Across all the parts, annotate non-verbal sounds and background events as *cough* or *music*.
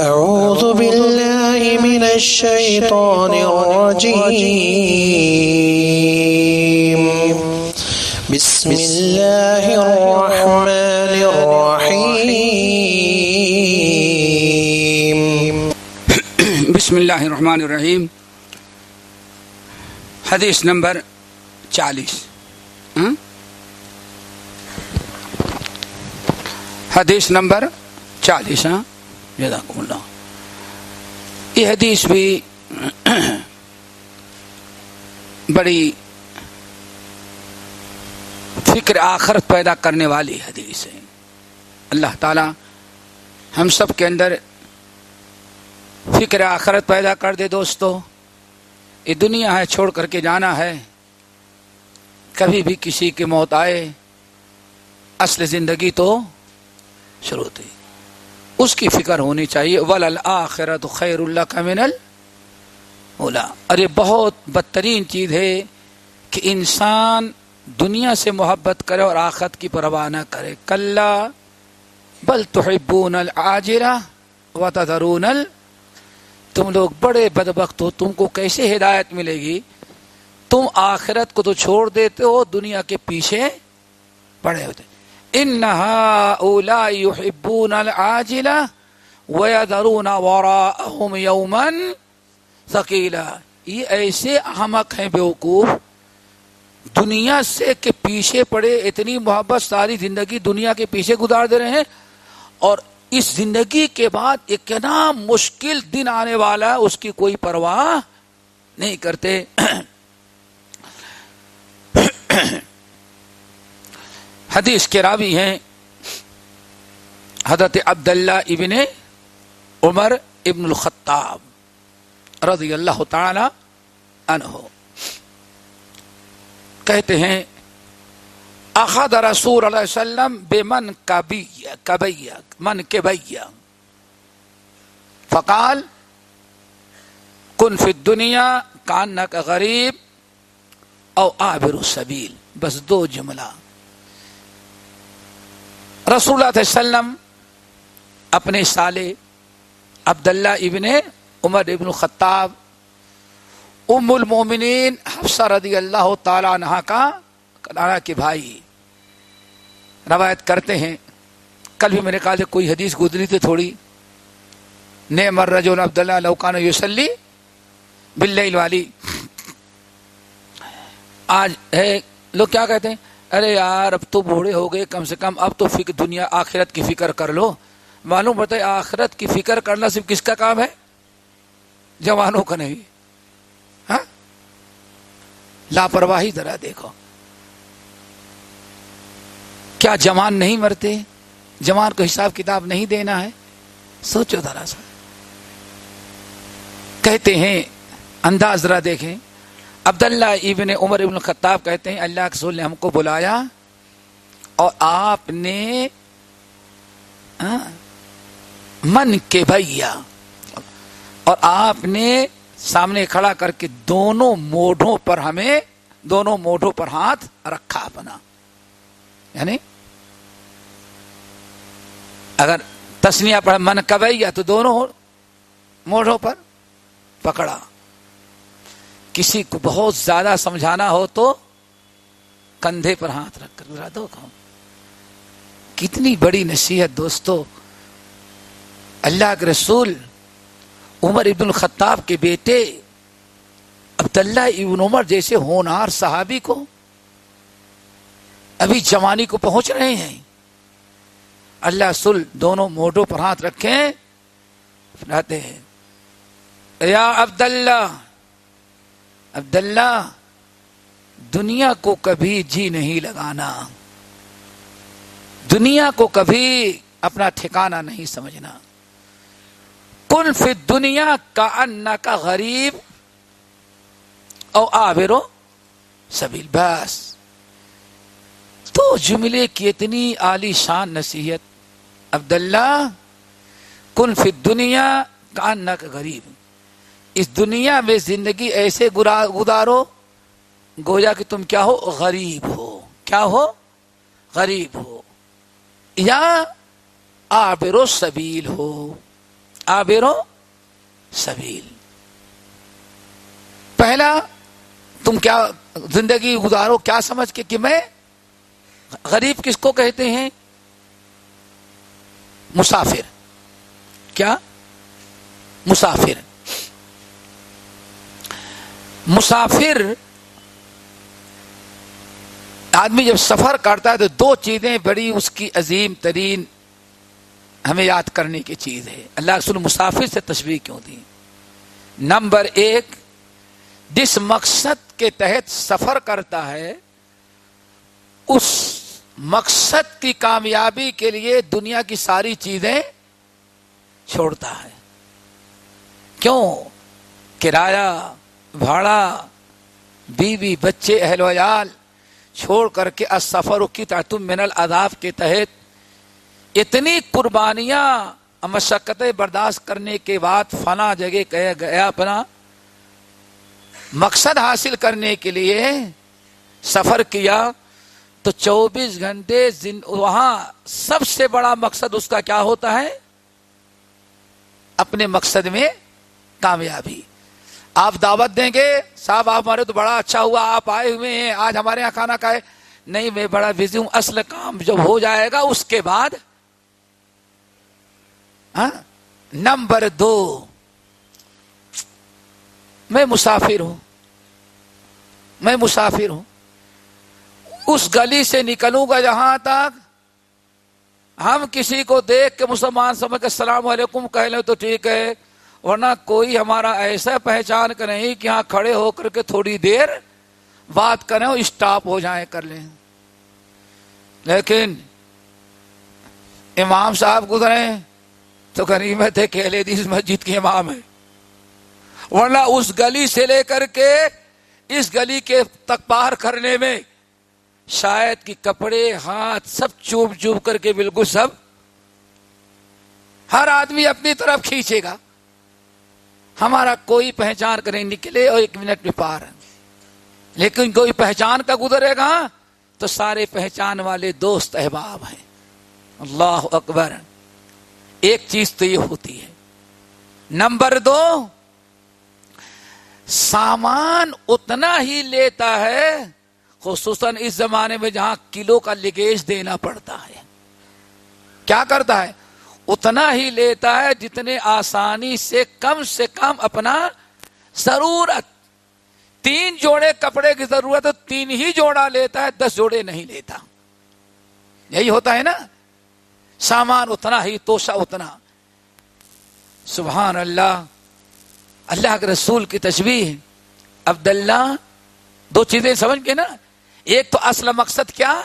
أعوذ بالله من الشيطان الرجيم. بسم الله الرحمن الرحيم. *coughs* بسم اللہ الرحمن الرحیم حدیث نمبر چالیس. ہاں؟ حدیث نمبر چالیس ہاں جزاکم اللہ۔ یہ حدیث بھی بڑی فکر آخرت پیدا کرنے والی حدیث ہے۔ اللہ تعالی ہم سب کے اندر فکر آخرت پیدا کر دے دوستو۔ یہ دنیا ہے، چھوڑ کر کے جانا ہے۔ کبھی بھی کسی کی موت آئے، اصل زندگی تو شروع تھی اس کی فکر ہونی چاہیے۔ ول الآخرت خیر اللہ کا من اولا اور یہ بہت بدترین چیز ہے کہ انسان دنیا سے محبت کرے اور آخرت کی پرواہ نہ کرے۔ کل بل تحبون العاجرہ وتذرون ال تم لوگ بڑے بدبخت ہو، تم کو کیسے ہدایت ملے گی؟ تم آخرت کو تو چھوڑ دیتے ہو، دنیا کے پیچھے پڑے ہوتے انہا اولا یحبون العاجلہ ویذرون وراءہم یوما ثقیلا یہ ایسے احمق ہیں بیوقوف، دنیا سے کے پیچھے پڑے، اتنی محبت ساری زندگی دنیا کے پیچھے گزار دے رہے ہیں اور اس زندگی کے بعد ایک کتنا مشکل دن آنے والا ہے، اس کی کوئی پرواہ نہیں کرتے۔ *coughs* حدیث کے راوی ہیں حضرت عبداللہ ابن عمر ابن الخطاب رضی اللہ تعالی عنہ۔ کہتے ہیں، اخذ رسول علیہ وسلم بے من کبیا من کے بیا فقال، کن فی الدنیا کان غریب او آبر السبیل۔ بس دو جملہ۔ رسول اللہ علیہ وسلم اپنے سالے عبداللہ ابن عمر ابن الخطاب ام المومنین حفصہ رضی اللہ تعالی عنہ کا عنہ کے بھائی روایت کرتے ہیں۔ کل بھی میرے کہا سے کوئی حدیث گزری تھی تھوڑی۔ نے مر عبداللہ لوکان یوسلی بل والی۔ آج ہے، لوگ کیا کہتے ہیں؟ ارے یار، اب تو بوڑھے ہو گئے، کم سے کم اب تو فکر دنیا آخرت کی فکر کر لو۔ معلوم پڑتا ہے آخرت کی فکر کرنا صرف کس کا کام ہے؟ جوانوں کا نہیں۔ ہاں؟ لاپرواہی ذرا دیکھو۔ کیا جوان نہیں مرتے؟ جوان کو حساب کتاب نہیں دینا ہے؟ سوچو ذرا سا۔ کہتے ہیں، انداز ذرا دیکھیں۔ عبداللہ ابن عمر ابن خطاب کہتے ہیں، اللہ کے رسول نے ہم کو بلایا اور آپ نے ہاں، من کے بھیا۔ اور آپ نے سامنے کھڑا کر کے دونوں موڈوں پر ہمیں، دونوں موڈوں پر ہاتھ رکھا اپنا یعنی اگر تسنیا پڑھ من کبیا تو دونوں موڈوں پر پکڑا۔ کسی کو بہت زیادہ سمجھانا ہو تو کندھے پر ہاتھ رکھ کر ذرا دو کہوں کتنی بڑی نصیحت دوستو۔ اللہ کے رسول عمر ابن الخطاب کے بیٹے عبداللہ ابن عمر جیسے ہونہار صحابی کو ابھی جوانی کو پہنچ رہے ہیں۔ اللہ سل دونوں موڈوں پر ہاتھ رکھیں۔ رہتے ہیں، یا عبداللہ عبداللہ، دنیا کو کبھی جی نہیں لگانا۔ دنیا کو کبھی اپنا ٹھکانا نہیں سمجھنا۔ کن فی دنیا کا ان کا غریب او آبرو سبیل، بس۔ تو جملے کی اتنی عالی شان نصیحت۔ عبداللہ، کن فی دنیا کا ان کا غریب۔ اس دنیا میں زندگی ایسے گزارو، گویا کہ تم کیا ہو؟ غریب ہو۔ کیا ہو؟ غریب ہو۔ یا آبر و سبیل ہو۔ آبرو سبیل پہلا، تم کیا زندگی گزارو؟ کیا سمجھ کے کہ میں غریب کس کو کہتے ہیں؟ مسافر۔ کیا؟ مسافر۔ مسافر آدمی جب سفر کرتا ہے تو دو چیزیں بڑی اس کی عظیم ترین ہمیں یاد کرنے کی چیز ہے۔ اللہ رسول مسافر سے تصویر کیوں دی؟ نمبر ایک، جس مقصد کے تحت سفر کرتا ہے، اس مقصد کی کامیابی کے لیے دنیا کی ساری چیزیں چھوڑتا ہے۔ کیوں؟ کرایہ بھاڑا، بیوی، بچے، اہل ویال چھوڑ کر کے سفر کی تم من العذاب کے تحت اتنی قربانیاں، مشقتیں برداشت کرنے کے بعد فنا جگہ گیا اپنا۔ مقصد حاصل کرنے کے لیے سفر کیا تو چوبیس گھنٹے وہاں سب سے بڑا مقصد اس کا کیا ہوتا ہے؟ اپنے مقصد میں کامیابی۔ آپ دعوت دیں گے؟ صاحب، آپ ہمارے تو بڑا اچھا ہوا، آپ آئے ہوئے ہیں، آج ہمارے یہاں کھانا کھائے۔ نہیں، میں بڑا بزی ہوں، اصل کام جب ہو جائے گا، اس کے بعد۔ ہاں؟ نمبر دو۔ میں مسافر ہوں۔ میں مسافر ہوں۔ اس گلی سے نکلوں گا جہاں تک ہم کسی کو دیکھ کے مسلمان سمجھ کے السلام علیکم کہہ لیں تو ٹھیک ہے۔ ورنہ کوئی ہمارا ایسا پہچان کر نہیں کہ یہاں کھڑے ہو کر کے تھوڑی دیر بات کریں اور اسٹاپ ہو جائیں کر لیں۔ لیکن امام صاحب گزرے تو غریب تھے کہلے دی اس مسجد کے امام ہے۔ ورنہ اس گلی سے لے کر کے اس گلی کے تک پار کرنے میں شاید کہ کپڑے، ہاتھ سب چوب چوب کر کے بالکل سب ہر آدمی اپنی طرف کھینچے گا۔ ہمارا کوئی پہچان کریں نکلے اور ایک منٹ میں پار لیکن کوئی پہچان کا گزرے گا تو سارے پہچان والے دوست احباب ہیں۔ اللہ اکبر۔ ایک چیز تو یہ ہوتی ہے۔ نمبر دو، سامان اتنا ہی لیتا ہے، خصوصاً اس زمانے میں جہاں کلو کا لگیج دینا پڑتا ہے۔ کیا کرتا ہے؟ اتنا ہی لیتا ہے جتنے آسانی سے کم سے کم اپنا ضرورت۔ تین جوڑے کپڑے کی ضرورت ہے تین ہی جوڑا لیتا ہے، دس جوڑے نہیں لیتا۔ یہی ہوتا ہے نا۔ سامان اتنا ہی توشا اتنا۔ سبحان اللہ۔ اللہ کے رسول کی تشبیح عبداللہ، دو چیزیں سمجھ کے نا۔ ایک تو اصل مقصد کیا؟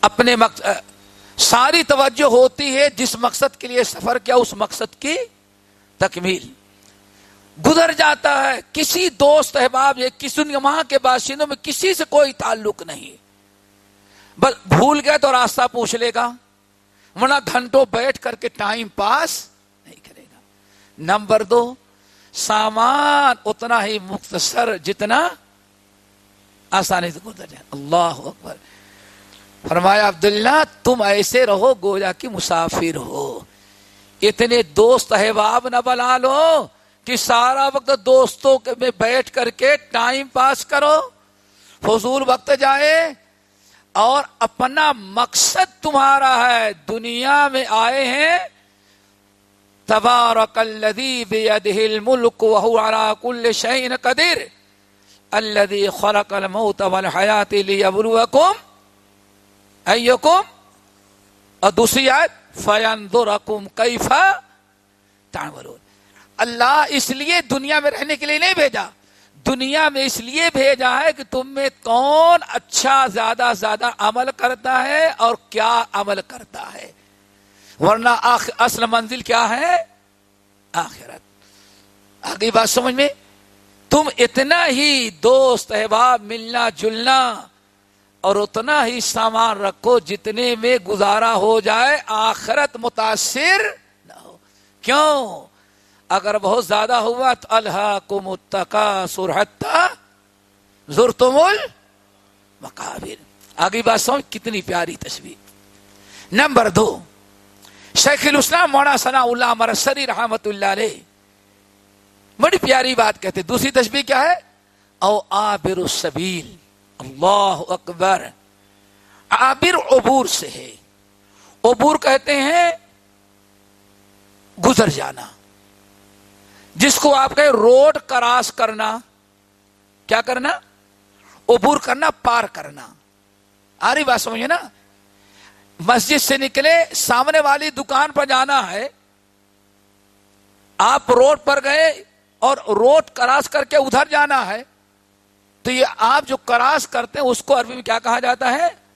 اپنے مقصد ساری توجہ ہوتی ہے جس مقصد کے لیے سفر کیا، اس مقصد کی تکمیل۔ گزر جاتا ہے، کسی دوست احباب یا کسی وہاں کے باشندوں میں کسی سے کوئی تعلق نہیں۔ بس بھول گئے تو راستہ پوچھ لے گا۔ ورنہ گھنٹوں بیٹھ کر کے ٹائم پاس نہیں کرے گا۔ نمبر دو، سامان اتنا ہی مختصر جتنا آسانی سے گزر جائے۔ اللہ اکبر۔ فرمایا، عبداللہ، تم ایسے رہو گویا کی مسافر ہو۔ اتنے دوست احباب نہ بنا لو کہ سارا وقت دوستوں میں بیٹھ کر کے ٹائم پاس کرو۔ فضول وقت جائے اور اپنا مقصد تمہارا ہے۔ دنیا میں آئے ہیں۔ تبارک الذی بیدہ الملک وہو علا کل شئین قدر الذی خلق الموت والحیات لیبلوکم ایکم؟ اور دوسری آیت فیندرکم کیفا تعملون۔ اللہ اس لیے دنیا میں رہنے کے لیے نہیں بھیجا، دنیا میں اس لیے بھیجا ہے کہ تم میں کون اچھا زیادہ زیادہ عمل کرتا ہے اور کیا عمل کرتا ہے۔ ورنہ اصل منزل کیا ہے؟ آخرت۔ آگے بات سمجھ میں، تم اتنا ہی دوست، احباب، ملنا، جلنا اور اتنا ہی سامان رکھو جتنے میں گزارا ہو جائے، آخرت متاثر نہ ہو۔ کیوں؟ اگر بہت زیادہ ہوا تو اللہ کو متقا سرحتا زرتمول مقابر آگے بات سمجھ، کتنی پیاری تصویر نمبر دو، شیخ الاسلام مونا ثنا اللہ مرسری رحمت اللہ علیہ۔ بڑی پیاری بات کہتے دوسری تشبیح کیا ہے؟ او آبر السبیل۔ اللہ اکبر۔ آبر عبور سے ہے۔ عبور کہتے ہیں گزر جانا۔ جس کو آپ کہیں روڈ کراس کرنا، کیا کرنا؟ عبور کرنا، پار کرنا۔ آ رہی بات سمجھے نا؟ مسجد سے نکلے، سامنے والی دکان پر جانا ہے۔ آپ روڈ پر گئے اور روڈ کراس کر کے ادھر جانا ہے۔ تو یہ آپ جو کراس کرتے ہیں، اس کو عربی میں کیا کہا جاتا ہے؟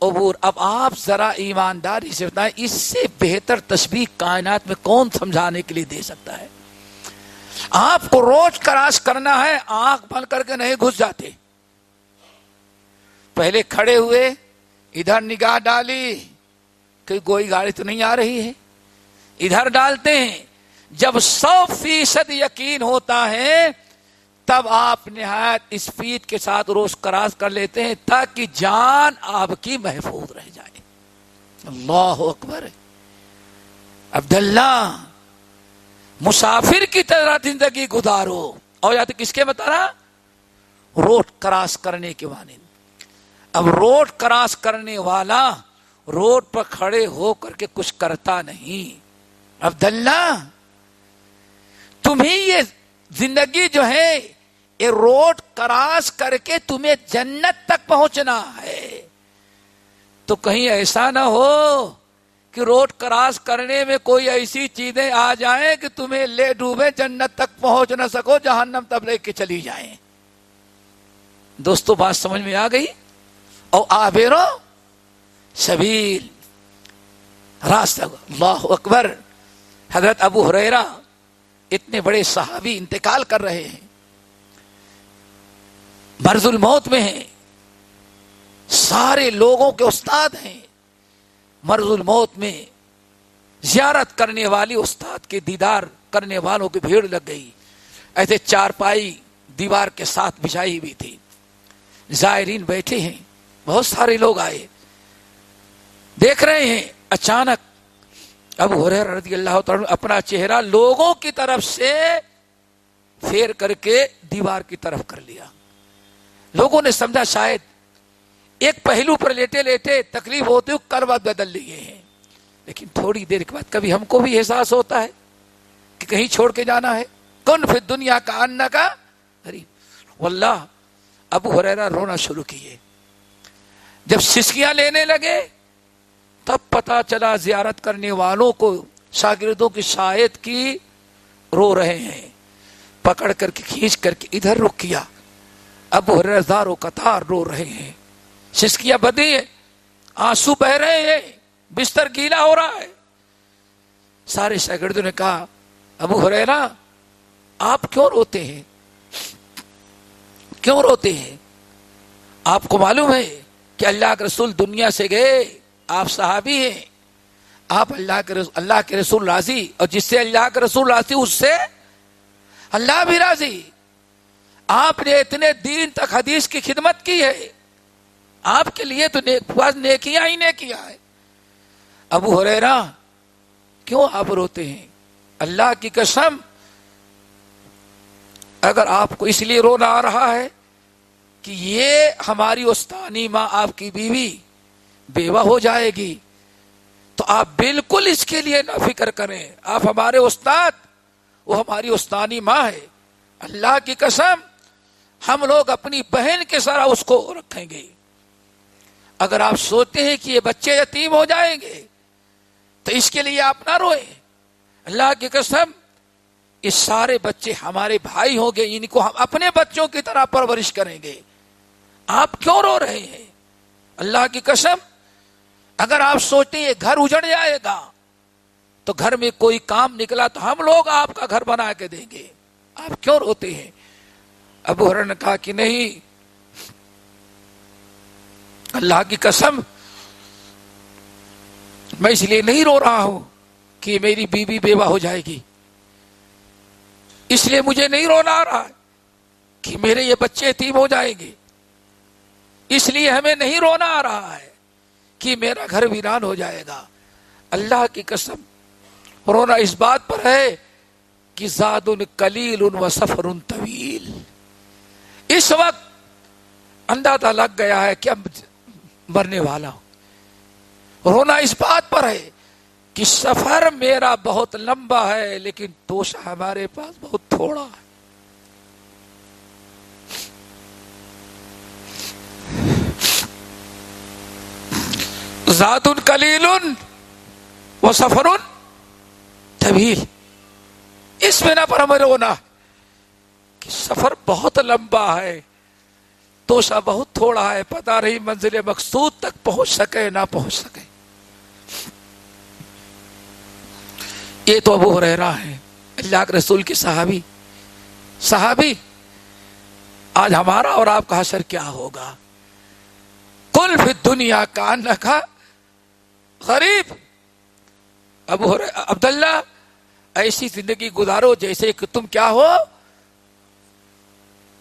عبور. اب آپ ذرا ایمانداری سے بتائیں، اس سے بہتر تصویر کائنات میں کون سمجھانے کے لیے دے سکتا ہے؟ آپ کو روڈ کراس کرنا ہے، آنکھ بند کر کے نہیں گھس جاتے۔ پہلے کھڑے ہوئے، ادھر نگاہ ڈالی، کہ کوئی گاڑی تو نہیں آ رہی ہے۔ ادھر ڈالتے ہیں، جب سو فیصد یقین ہوتا ہے تب آپ نہایت اسپیڈ کے ساتھ روز کراس کر لیتے ہیں تاکہ جان آپ کی محفوظ رہ جائے۔ اللہ اکبر۔ عبداللہ، مسافر کی طرح زندگی گزارو۔ اور یا تو کس کے بتا رہا؟ روڈ کراس کرنے کے معنی اب روڈ کراس کرنے والا روڈ پر کھڑے ہو کر کے کچھ کرتا نہیں۔ عبداللہ، تمہیں یہ زندگی جو ہے، یہ روڈ کراس کر کے تمہیں جنت تک پہنچنا ہے۔ تو کہیں ایسا نہ ہو کہ روڈ کراس کرنے میں کوئی ایسی چیزیں آ جائیں کہ تمہیں لے ڈوبے، جنت تک پہنچ نہ سکو، جہنم تب لے کے چلی جائیں۔ دوستو، بات سمجھ میں آ گئی؟ اور آبیرو سبیل، راستہ، اللہ اکبر، حضرت ابو حریرا اتنے بڑے صحابی انتقال کر رہے ہیں۔ مرز الموت میں ہیں۔ سارے لوگوں کے استاد ہیں۔ مرز الموت میں زیارت کرنے والی استاد کے دیدار کرنے والوں کی بھیڑ لگ گئی۔ ایسے چار پائی دیوار کے ساتھ بچھائی ہوئی تھی۔ زائرین بیٹھے ہیں۔ بہت سارے لوگ آئے۔ دیکھ رہے ہیں۔ اچانک اب ہو رہے رضی اللہ تعالی اپنا چہرہ لوگوں کی طرف سے پھیر کر کے دیوار کی طرف کر لیا۔ لوگوں نے سمجھا شاید ایک پہلو پر لیٹے لیٹے تکلیف ہوتے ہوئے کروت بدل لیے ہیں۔ لیکن تھوڑی دیر کے بعد کبھی ہم کو بھی احساس ہوتا ہے کہ کہیں چھوڑ کے جانا ہے۔ کون پھر دنیا کا ان کا غریب واللہ، ابو ہریرا رونا شروع کیے۔ جب سسکیاں لینے لگے تب پتا چلا زیارت کرنے والوں کو شاگردوں کی شاید کی رو رہے ہیں۔ پکڑ کر کے، کھینچ کر کے ادھر رک کیا۔ اب وہ رزار و قطار رو رہے ہیں۔ سسکیاں بدی ہیں۔ آنسو بہ رہے ہیں۔ بستر گیلا ہو رہا ہے۔ سارے شاگردوں نے کہا، ابو ہریرا آپ کیوں روتے ہیں؟ کیوں روتے ہیں؟ آپ کو معلوم ہے کہ اللہ کے رسول دنیا سے گئے۔ آپ صحابی ہیں۔ آپ اللہ کے رسول اللہ کے رسول راضی، اور جس سے اللہ کے رسول راضی، اس سے اللہ بھی راضی۔ آپ نے اتنے دین تک حدیث کی خدمت کی ہے۔ آپ کے لیے تو نیکیاں ہی نیکیاں ہے ابو ہریرا کیوں آپ روتے ہیں؟ اللہ کی قسم، اگر آپ کو اس لیے رونا آ رہا ہے کہ یہ ہماری استانی ماں آپ کی بیوی بیوہ ہو جائے گی۔ تو آپ بالکل اس کے لیے نہ فکر کریں۔ آپ ہمارے استاد، وہ ہماری استانی ماں ہے۔ اللہ کی قسم، ہم لوگ اپنی بہن کے سارا اس کو رکھیں گے۔ اگر آپ سوچتے ہیں کہ یہ بچے یتیم ہو جائیں گے، تو اس کے لیے آپ نہ روئیں۔ اللہ کی قسم، اس سارے بچے ہمارے بھائی ہوں گے، ان کو ہم اپنے بچوں کی طرح پرورش کریں گے۔ آپ کیوں رو رہے ہیں؟ اللہ کی قسم اگر آپ سوچتے ہیں گھر اجڑ جائے گا، تو گھر میں کوئی کام نکلا تو ہم لوگ آپ کا گھر بنا کے دیں گے۔ آپ کیوں روتے ہیں؟ ابو ہر نے کہا کہ نہیں، اللہ کی قسم، میں اس لیے نہیں رو رہا ہوں کہ میری بیوی بیوہ ہو جائے گی۔ اس لیے مجھے نہیں رونا آ رہا کہ میرے یہ بچے یتیم ہو جائیں گے۔ اس لیے ہمیں نہیں رونا آ رہا ہے۔ کہ میرا گھر ویران ہو جائے گا۔ اللہ کی قسم رونا اس بات پر ہے کہ زاد ان کلیل ان و سفر ان طویل۔ اس وقت اندازہ لگ گیا ہے کہ اب مرنے والا ہوں۔ رونا اس بات پر ہے کہ سفر میرا بہت لمبا ہے، لیکن توشا ہمارے پاس بہت تھوڑا ہے۔ زاد کلیل وہ سفر طویل۔ اس بنا پر ہمیں رونا کہ سفر بہت لمبا ہے توشا بہت تھوڑا ہے پتا نہیں منزل مقصود تک پہنچ سکے نہ پہنچ سکے۔ یہ تو ابو رہ رہا ہے، اللہ کے رسول کی صحابی۔ صحابی، آج ہمارا اور آپ کا حشر کیا ہوگا؟ کل بھی دنیا کا نکھا غریب۔ ابو عبداللہ، ایسی زندگی گزارو جیسے کہ تم کیا ہو؟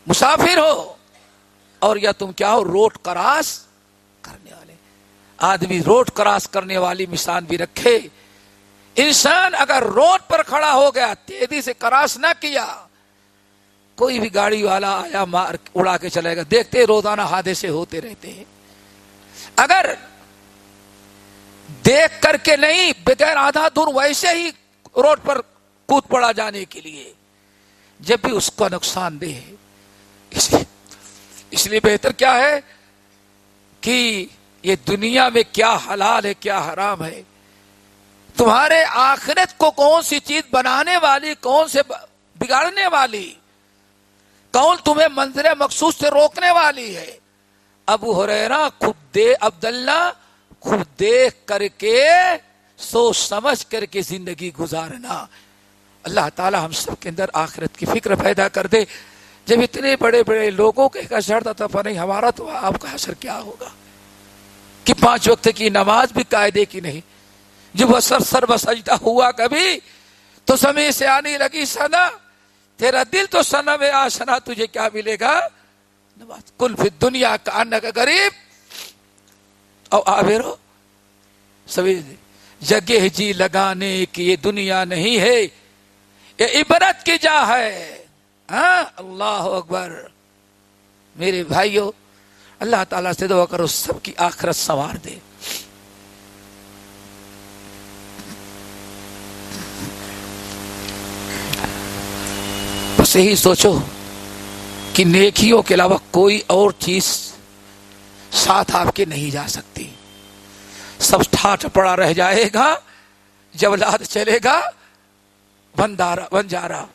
مسافر ہو۔ اور یا تم کیا ہو؟ روڈ کراس کرنے والے۔ آدمی روڈ کراس کرنے والی مثال بھی رکھے۔ انسان اگر روڈ پر کھڑا ہو گیا، تیزی سے کراس نہ کیا، کوئی بھی گاڑی والا آیا مار اڑا کے چلے گا۔ دیکھتے روزانہ حادثے ہوتے رہتے ہیں۔ اگر دیکھ کر کے نہیں، بغیر آدھا دور ویسے ہی روڈ پر کود پڑا جانے کے لیے۔ جب بھی اس کا نقصان دہ ہے۔ اس لیے بہتر کیا ہے کہ یہ دنیا میں کیا حلال ہے، کیا حرام ہے۔ تمہارے آخرت کو کون سی چیز بنانے والی، کون سے بگاڑنے والی، کون تمہیں منظر مخصوص سے روکنے والی ہے۔ ابو حریرا خود دے عبداللہ خود دیکھ کر کے، سوچ سمجھ کر کے زندگی گزارنا۔ اللہ تعالی ہم سب کے اندر آخرت کی فکر پیدا کر دے۔ جب اتنے بڑے بڑے لوگوں کے تھا نہیں ہمارا تو آپ کا حشر کیا ہوگا؟ کہ پانچ وقت کی نماز بھی قاعدے کی نہیں۔ جب وہ سر سر بسجدہ ہوا کبھی، تو سمے سے آنے لگی، سنا۔ تیرا دل تو سنا میں آ سنا تجھے کیا ملے گا؟ نماز۔ کل پھر دنیا کا ان کا غریب۔ او آبیرو سبھی جگہ جی لگانے کی یہ دنیا نہیں ہے، یہ عبرت کی جا ہے۔ ہاں اللہ اکبر۔ میرے بھائیوں اللہ تعالیٰ سے دعا کرو، سب کی آخرت سوار دے۔ بس یہی سوچو کہ نیکیوں کے علاوہ کوئی اور چیز ساتھ آپ کے نہیں جا سکتی۔ سب ٹھاٹ پڑا رہ جائے گا جب لاد چلے گا بن جا رہا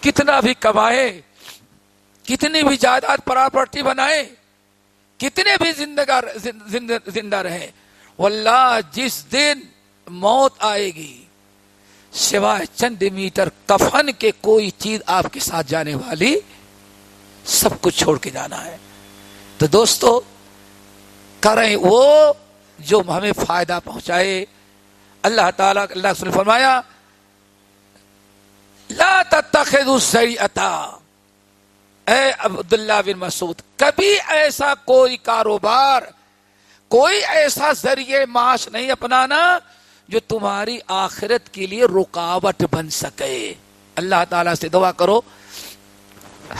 کتنا بھی کمائے، کتنی بھی جائیداد پراپرٹی بنائے، کتنے بھی زندہ رہے، واللہ جس دن موت آئے گی، سوائے چند میٹر کفن کے کوئی چیز آپ کے ساتھ جانے والی، سب کچھ چھوڑ کے جانا ہے۔ تو دوستو کریں وہ جو ہمیں فائدہ پہنچائے۔ اللہ تعالیٰ اللہ نے فرمایا، لا السیئتا اے عبداللہ بن مسعود، کبھی ایسا کوئی کاروبار، کوئی ایسا ذریعے معاش نہیں اپنانا جو تمہاری آخرت کے لیے رکاوٹ بن سکے۔ اللہ تعالی سے دعا کرو،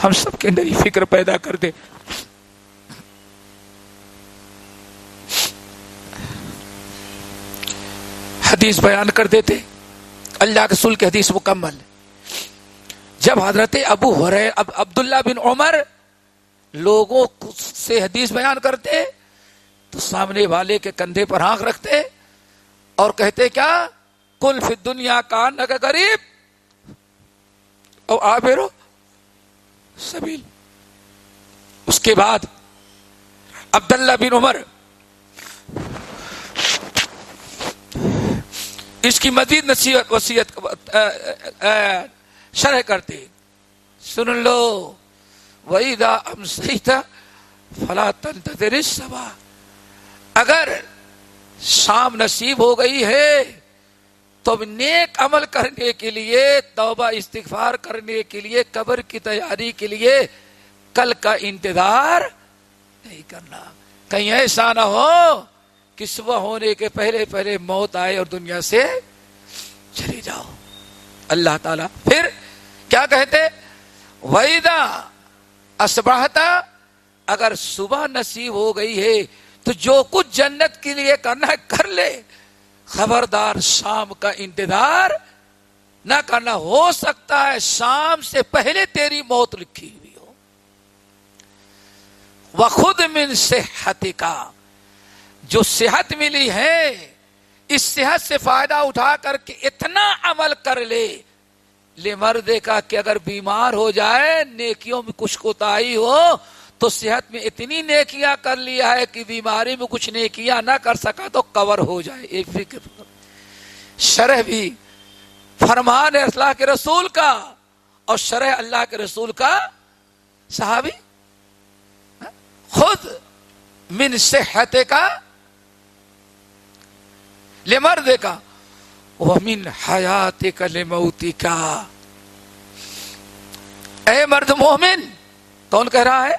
ہم سب کے اندر فکر پیدا کر دے۔ حدیث بیان کر دیتے۔ اللہ کے سل کے حدیث مکمل۔ جب حضرت ابو ہو رہے اب عبداللہ بن عمر لوگوں سے حدیث بیان کرتے، تو سامنے والے کے کندھے پر آنکھ رکھتے اور کہتے، کیا؟ کل فی دنیا کا نہ غریب اور آبیرو سبیل۔ اس کے بعد عبداللہ بن عمر اس کی مزید نصیحت وسیعت شرح کرتے سن لو وہی دا ہم صحیح تھا فلا تنتظر اگر شام نصیب ہو گئی ہے تو نیک عمل کرنے کے لیے، توبہ استغفار کرنے کے لیے، قبر کی تیاری کے لیے کل کا انتظار نہیں کرنا۔ کہیں ایسا نہ ہو کہ صبح ہونے کے پہلے پہلے موت آئے اور دنیا سے چلی جاؤ۔ اللہ تعالی پھر کیا کہتے؟ ویدا اسباہتا اگر صبح نصیب ہو گئی ہے، تو جو کچھ جنت کے لیے کرنا ہے کر لے۔ خبردار، شام کا انتظار نہ کرنا۔ ہو سکتا ہے شام سے پہلے تیری موت لکھی ہوئی ہو۔ وہ خود من صحت کا جو صحت ملی ہے، اس صحت سے فائدہ اٹھا کر کے اتنا عمل کر لے۔ لے مردے کا کہ اگر بیمار ہو جائے، نیکیوں میں کچھ کوتاہی ہو، تو صحت میں اتنی نیکیاں کر لیا ہے کہ بیماری میں کچھ نیکیاں نہ کر سکا تو کور ہو جائے۔ ایک فکر۔ شرح بھی فرمان ہے اللہ کے رسول کا اور شرح اللہ کے رسول کا صحابی۔ ہاں؟ خود من صحت کا لے مرد کا وہ حیات کا لے کا اے مرد مومن کون کہہ رہا ہے،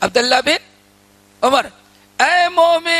عبداللہ بن عمر، اے مومن!